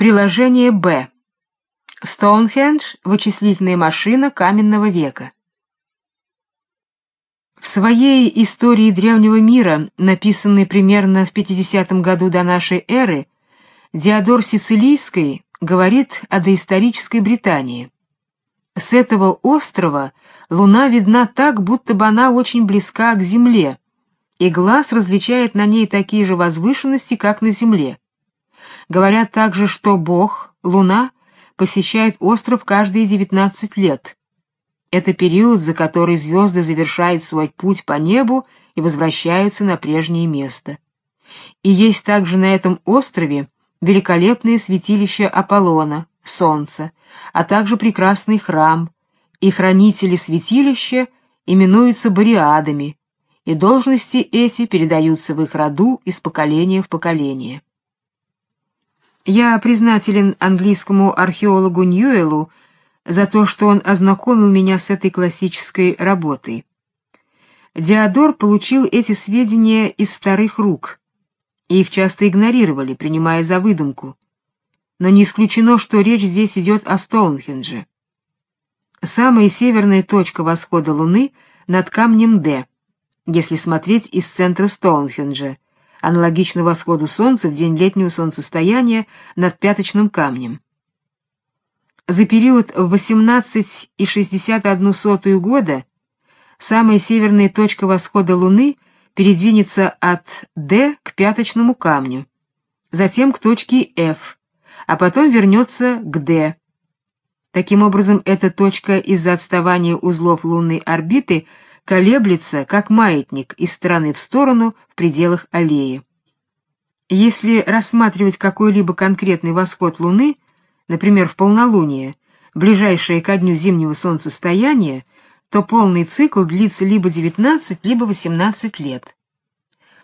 Приложение Б. Стоунхендж — вычислительная машина каменного века. В своей истории древнего мира, написанной примерно в 50 году до нашей эры, Диодор Сицилийский говорит о доисторической Британии. С этого острова луна видна так, будто бы она очень близка к земле, и глаз различает на ней такие же возвышенности, как на земле. Говорят также, что Бог, луна, посещает остров каждые 19 лет. Это период, за который звезды завершают свой путь по небу и возвращаются на прежнее место. И есть также на этом острове великолепное святилище Аполлона, Солнца, а также прекрасный храм, и хранители святилища именуются бариадами, и должности эти передаются в их роду из поколения в поколение. Я признателен английскому археологу Ньюэлу за то, что он ознакомил меня с этой классической работой. Диодор получил эти сведения из старых рук, их часто игнорировали, принимая за выдумку. Но не исключено, что речь здесь идет о Стоунхендже. Самая северная точка восхода Луны над камнем Д, если смотреть из центра Стоунхенджа, аналогично восходу Солнца в день летнего солнцестояния над пяточным камнем. За период в 18,61 года самая северная точка восхода Луны передвинется от D к пяточному камню, затем к точке F, а потом вернется к D. Таким образом, эта точка из-за отставания узлов лунной орбиты – колеблется, как маятник, из стороны в сторону в пределах аллеи. Если рассматривать какой-либо конкретный восход Луны, например, в полнолуние, ближайшее ко дню зимнего солнцестояния, то полный цикл длится либо 19, либо 18 лет.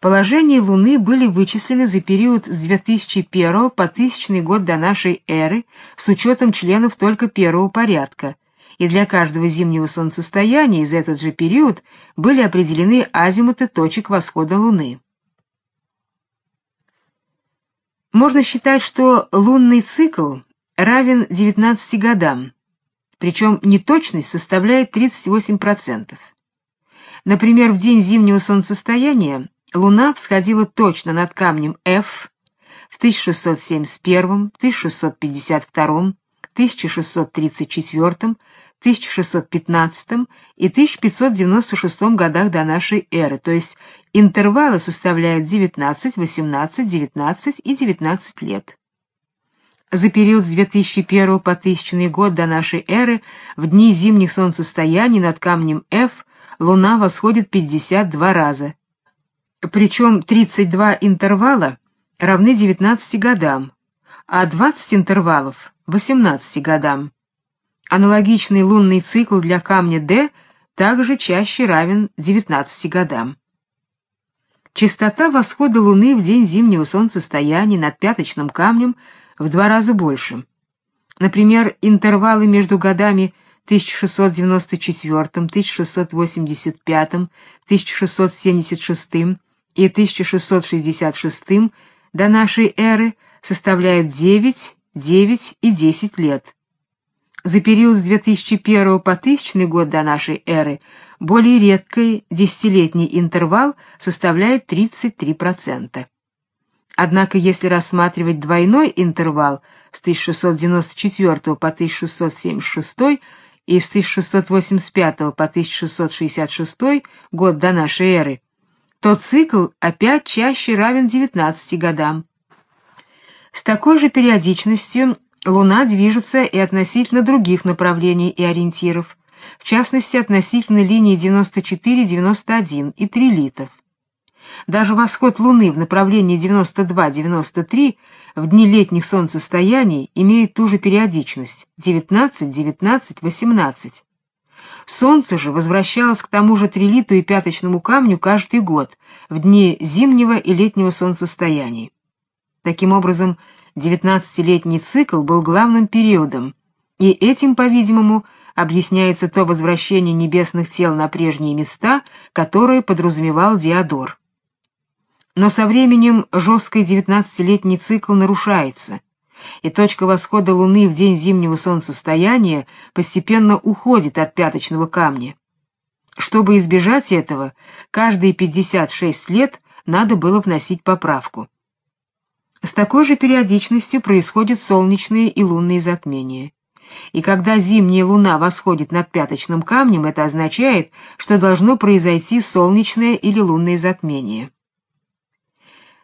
Положения Луны были вычислены за период с 2001 по 1000 год до нашей эры с учетом членов только первого порядка, и для каждого зимнего солнцестояния из этот же период были определены азимуты точек восхода Луны. Можно считать, что лунный цикл равен 19 годам, причем неточность составляет 38%. Например, в день зимнего солнцестояния Луна всходила точно над камнем F в 1671, 1652, 1634, 1615 и 1596 годах до нашей эры, то есть интервалы составляют 19, 18, 19 и 19 лет. За период с 2001 по 1000 год до нашей эры в дни зимних солнцестояний над камнем F Луна восходит 52 раза. Причем 32 интервала равны 19 годам, а 20 интервалов — 18 годам. Аналогичный лунный цикл для камня D также чаще равен 19 годам. Частота восхода Луны в день зимнего солнцестояния над пяточным камнем в два раза больше. Например, интервалы между годами 1694, 1685, 1676 и 1666 до нашей эры составляют 9, 9 и 10 лет. За период с 2001 по 1000 год до нашей эры более редкий десятилетний интервал составляет 33%. Однако если рассматривать двойной интервал с 1694 по 1676 и с 1685 по 1666 год до нашей эры, то цикл опять чаще равен 19 годам. С такой же периодичностью Луна движется и относительно других направлений и ориентиров, в частности относительно линии 94-91 и трилитов. Даже восход Луны в направлении 92-93 в дни летних солнцестояний имеет ту же периодичность 19-19-18. Солнце же возвращалось к тому же трилиту и пяточному камню каждый год в дни зимнего и летнего солнцестояний. Таким образом, Девятнадцатилетний цикл был главным периодом, и этим, по-видимому, объясняется то возвращение небесных тел на прежние места, которое подразумевал Диодор. Но со временем жесткий девятнадцатилетний цикл нарушается, и точка восхода Луны в день зимнего солнцестояния постепенно уходит от пяточного камня. Чтобы избежать этого, каждые 56 лет надо было вносить поправку. С такой же периодичностью происходят солнечные и лунные затмения. И когда зимняя луна восходит над пяточным камнем, это означает, что должно произойти солнечное или лунное затмение.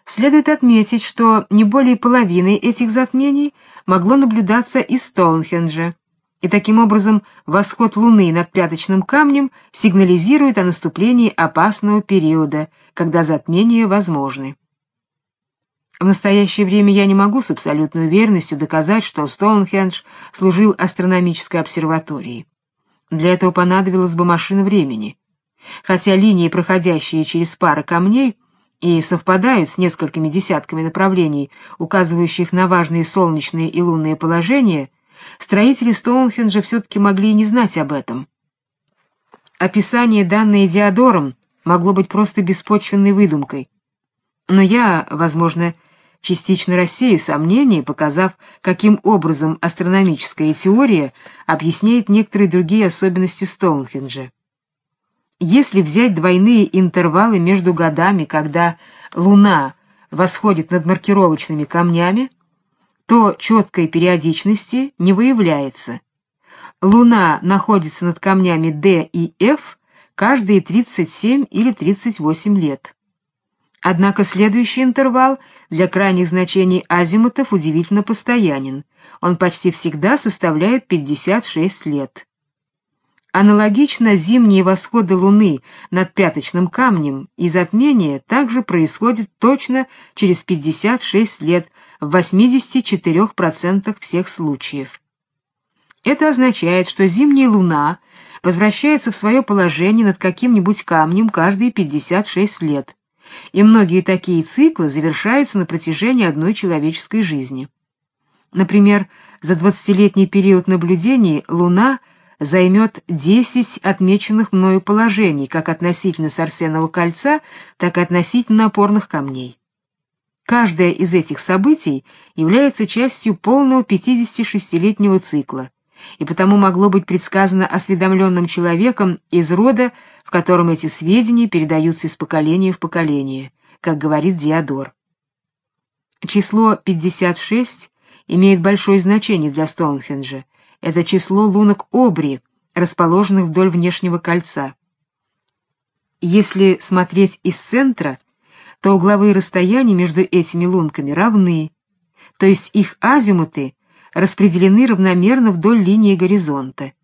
Следует отметить, что не более половины этих затмений могло наблюдаться из Стоунхенджа, и таким образом восход Луны над пяточным камнем сигнализирует о наступлении опасного периода, когда затмения возможны. В настоящее время я не могу с абсолютной уверенностью доказать, что Стоунхендж служил астрономической обсерваторией. Для этого понадобилась бы машина времени. Хотя линии, проходящие через пары камней, и совпадают с несколькими десятками направлений, указывающих на важные солнечные и лунные положения, строители Стоунхенджа все-таки могли и не знать об этом. Описание, данное Диодором, могло быть просто беспочвенной выдумкой. Но я, возможно, частично рассею сомнения, показав, каким образом астрономическая теория объясняет некоторые другие особенности Стоунхенджа. Если взять двойные интервалы между годами, когда Луна восходит над маркировочными камнями, то четкой периодичности не выявляется. Луна находится над камнями D и F каждые 37 или 38 лет. Однако следующий интервал для крайних значений азимутов удивительно постоянен. Он почти всегда составляет 56 лет. Аналогично зимние восходы Луны над пяточным камнем и затмение также происходят точно через 56 лет в 84% всех случаев. Это означает, что зимняя Луна возвращается в свое положение над каким-нибудь камнем каждые 56 лет, и многие такие циклы завершаются на протяжении одной человеческой жизни. Например, за 20-летний период наблюдений Луна займет 10 отмеченных мною положений, как относительно Сарсенового кольца, так и относительно опорных камней. Каждое из этих событий является частью полного 56-летнего цикла, и потому могло быть предсказано осведомленным человеком из рода, в котором эти сведения передаются из поколения в поколение, как говорит Диодор. Число 56 имеет большое значение для Стоунхенджа. Это число лунок Обри, расположенных вдоль внешнего кольца. Если смотреть из центра, то угловые расстояния между этими лунками равны, то есть их азимуты распределены равномерно вдоль линии горизонта.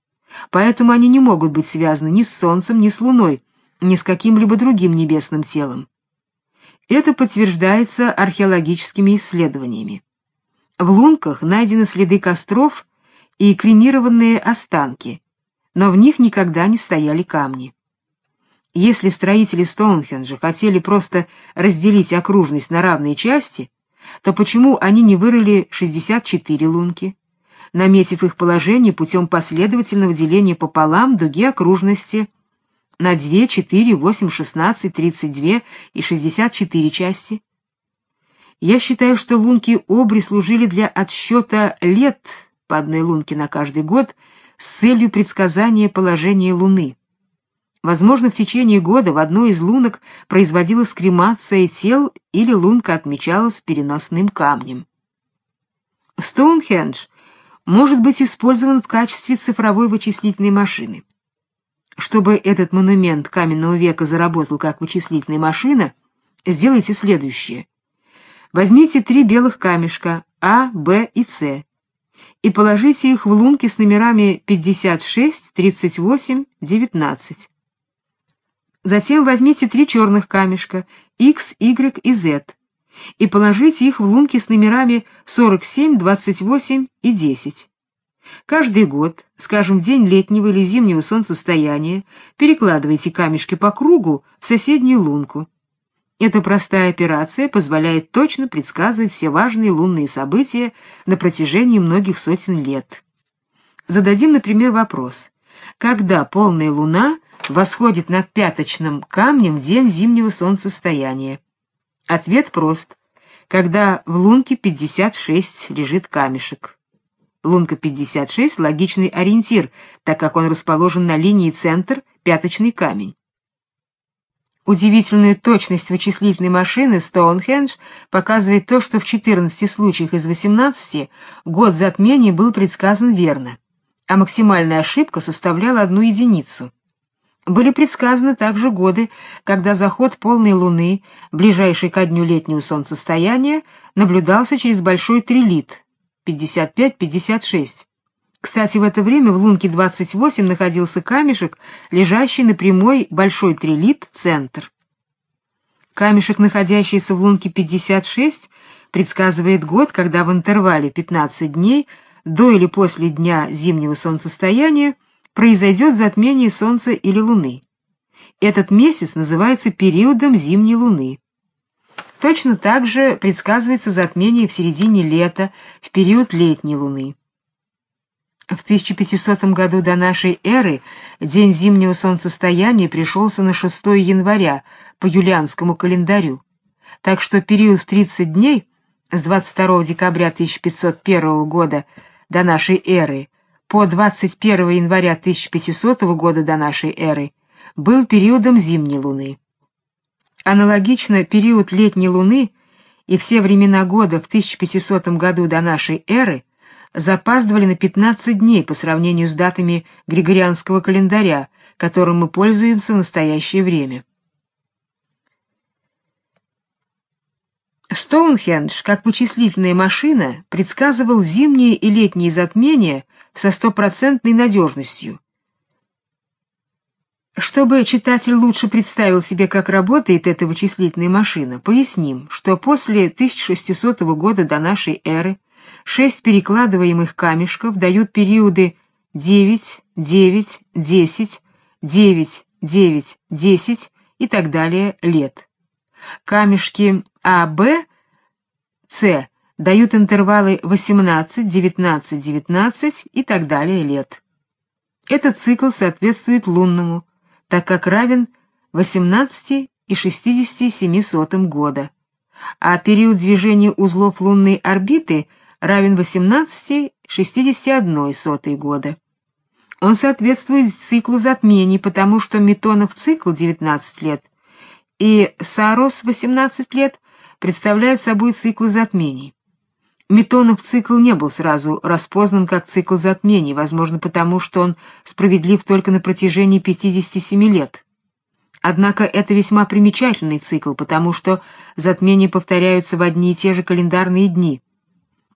Поэтому они не могут быть связаны ни с Солнцем, ни с Луной, ни с каким-либо другим небесным телом. Это подтверждается археологическими исследованиями. В лунках найдены следы костров и кремированные останки, но в них никогда не стояли камни. Если строители Стоунхенджа хотели просто разделить окружность на равные части, то почему они не вырыли 64 лунки, наметив их положение путем последовательного деления пополам дуги окружности на 2, 4, 8, 16, 32 и 64 части? Я считаю, что лунки Обри служили для отсчета лет по одной лунке на каждый год с целью предсказания положения Луны. Возможно, в течение года в одной из лунок производилась кремация тел или лунка отмечалась переносным камнем. Стоунхендж может быть использован в качестве цифровой вычислительной машины. Чтобы этот монумент каменного века заработал как вычислительная машина, сделайте следующее. Возьмите три белых камешка А, Б и С и положите их в лунки с номерами 56, 38, 19. Затем возьмите три черных камешка X, Y и Z и положите их в лунки с номерами 47, 28 и 10. Каждый год, скажем, день летнего или зимнего солнцестояния, перекладывайте камешки по кругу в соседнюю лунку. Эта простая операция позволяет точно предсказывать все важные лунные события на протяжении многих сотен лет. Зададим, например, вопрос: когда полная луна восходит над пяточным камнем в день зимнего солнцестояния? Ответ прост: когда в лунке 56 лежит камешек. Лунка 56 — логичный ориентир, так как он расположен на линии центр пяточный камень. Удивительную точность вычислительной машины Стоунхендж показывает то, что в 14 случаях из 18 год затмения был предсказан верно, а максимальная ошибка составляла одну единицу. Были предсказаны также годы, когда заход полной луны, ближайший ко дню летнего солнцестояния, наблюдался через большой трилит 55-56. Кстати, в это время в лунке 28 находился камешек, лежащий на прямой большой трилит центр. Камешек, находящийся в лунке 56, предсказывает год, когда в интервале 15 дней до или после дня зимнего солнцестояния произойдет затмение солнца или луны. Этот месяц называется периодом зимней луны. Точно так же предсказывается затмение в середине лета, в период летней луны. В 1500 году до нашей эры день зимнего солнцестояния пришелся на 6 января по юлианскому календарю, так что период в 30 дней с 22 декабря 1501 года до нашей эры по 21 января 1500 года до нашей эры был периодом зимней луны. Аналогично период летней луны и все времена года в 1500 году до нашей эры запаздывали на 15 дней по сравнению с датами Григорианского календаря, которым мы пользуемся в настоящее время. Стоунхендж, как вычислительная машина, предсказывал зимние и летние затмения со стопроцентной надежностью. Чтобы читатель лучше представил себе, как работает эта вычислительная машина, поясним, что после 1600 года до нашей эры Шесть перекладываемых камешков дают периоды 9, 9, 10, 9, 9, 10 и так далее лет. Камешки А, Б, С дают интервалы 18, 19, 19 и так далее лет. Этот цикл соответствует лунному, так как равен 18 и 67 года, а период движения узлов лунной орбиты — равен 18,61 года. Он соответствует циклу затмений, потому что Метонов цикл 19 лет и Сарос 18 лет представляют собой циклы затмений. Метонов цикл не был сразу распознан как цикл затмений, возможно, потому что он справедлив только на протяжении 57 лет. Однако это весьма примечательный цикл, потому что затмения повторяются в одни и те же календарные дни.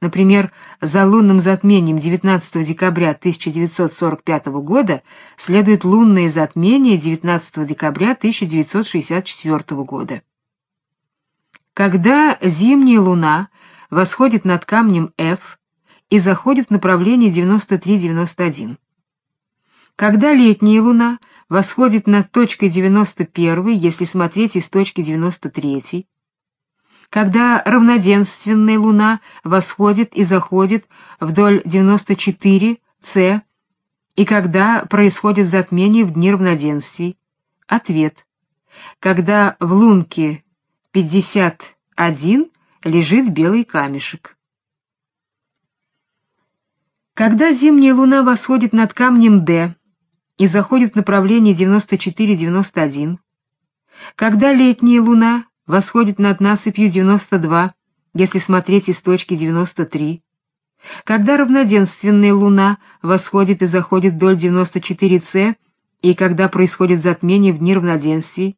Например, за лунным затмением 19 декабря 1945 года следует лунное затмение 19 декабря 1964 года. Когда зимняя луна восходит над камнем F и заходит в направлении 93-91. Когда летняя луна восходит над точкой 91, если смотреть из точки 93, когда равноденственная луна восходит и заходит вдоль 94 С и когда происходит затмение в дни равноденствий? Ответ. Когда в лунке 51 лежит белый камешек. Когда зимняя луна восходит над камнем D и заходит в направлении 94-91, когда летняя луна восходит над насыпью 92, если смотреть из точки 93. Когда равноденственная луна восходит и заходит вдоль 94С, и когда происходит затмение в дни равноденствий?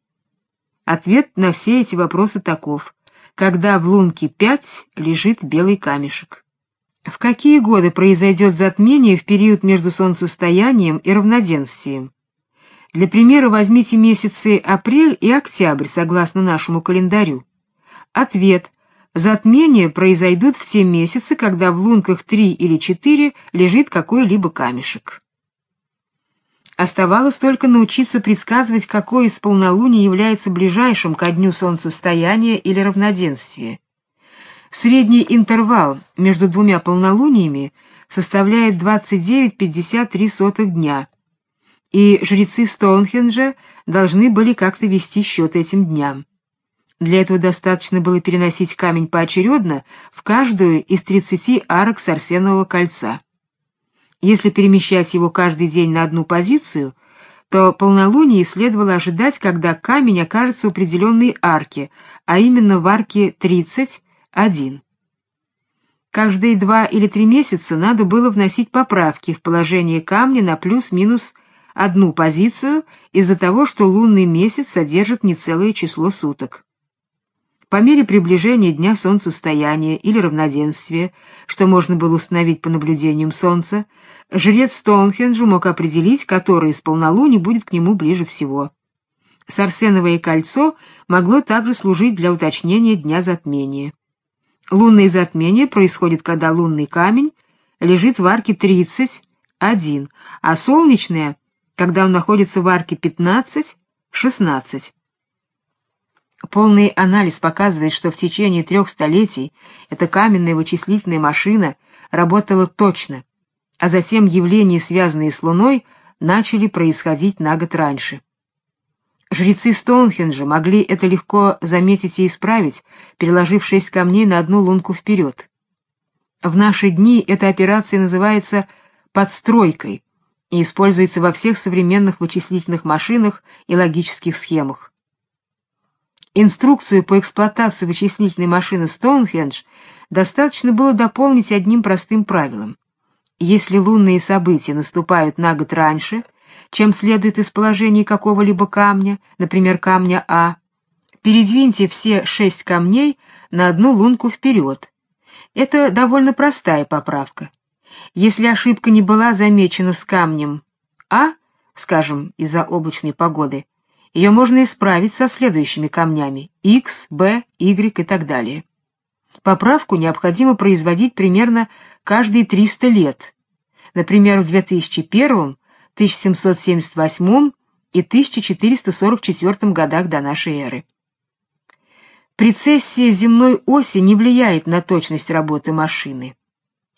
Ответ на все эти вопросы таков. Когда в лунке 5 лежит белый камешек. В какие годы произойдет затмение в период между солнцестоянием и равноденствием? Для примера возьмите месяцы апрель и октябрь согласно нашему календарю. Ответ. Затмения произойдут в те месяцы, когда в лунках 3 или 4 лежит какой-либо камешек. Оставалось только научиться предсказывать, какое из полнолуний является ближайшим ко дню солнцестояния или равноденствия. Средний интервал между двумя полнолуниями составляет 29,53 дня и жрецы Стоунхенджа должны были как-то вести счет этим дням. Для этого достаточно было переносить камень поочередно в каждую из 30 арок Сарсенового кольца. Если перемещать его каждый день на одну позицию, то полнолуние следовало ожидать, когда камень окажется в определенной арке, а именно в арке 31. Каждые два или три месяца надо было вносить поправки в положение камня на плюс-минус одну позицию из-за того, что лунный месяц содержит нецелое число суток. По мере приближения дня солнцестояния или равноденствия, что можно было установить по наблюдениям солнца, жрец Стоунхенджа мог определить, который из полнолуний будет к нему ближе всего. Сарсеновое кольцо могло также служить для уточнения дня затмения. Лунное затмение происходит, когда лунный камень лежит в арке 31, а солнечное, когда он находится в арке 15, 16. Полный анализ показывает, что в течение трех столетий эта каменная вычислительная машина работала точно, а затем явления, связанные с Луной, начали происходить на год раньше. Жрецы Стоунхенджа могли это легко заметить и исправить, переложив шесть камней на одну лунку вперед. В наши дни эта операция называется подстройкой и используется во всех современных вычислительных машинах и логических схемах. Инструкцию по эксплуатации вычислительной машины Стоунхендж достаточно было дополнить одним простым правилом. Если лунные события наступают на год раньше, чем следует из положения какого-либо камня, например, камня А, передвиньте все шесть камней на одну лунку вперед. Это довольно простая поправка. Если ошибка не была замечена с камнем А, скажем, из-за облачной погоды, ее можно исправить со следующими камнями X, B, Y и так далее. Поправку необходимо производить примерно каждые 300 лет. Например, в 2001, 1778 и 1444 годах до нашей эры. Прецессия земной оси не влияет на точность работы машины,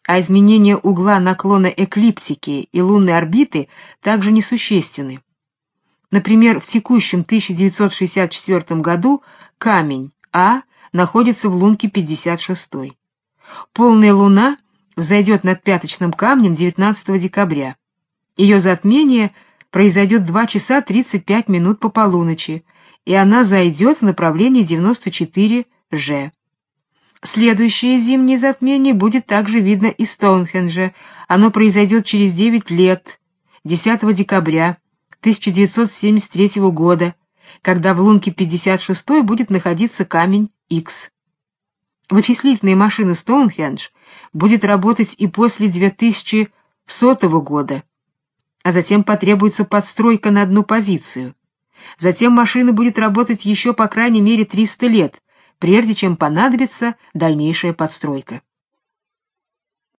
а изменение угла наклона эклиптики и лунной орбиты также несущественны. Например, в текущем 1964 году камень А находится в лунке 56. Полная луна взойдет над пяточным камнем 19 декабря. Ее затмение произойдет 2 часа 35 минут по полуночи, и она зайдет в направлении 94 Ж. Следующее зимнее затмение будет также видно из Стоунхенджа. Оно произойдет через 9 лет, 10 декабря 1973 года, когда в лунке 56 будет находиться камень X. Вычислительная машина Стоунхендж будет работать и после 2100 года, а затем потребуется подстройка на одну позицию. Затем машина будет работать еще по крайней мере 300 лет, прежде чем понадобится дальнейшая подстройка.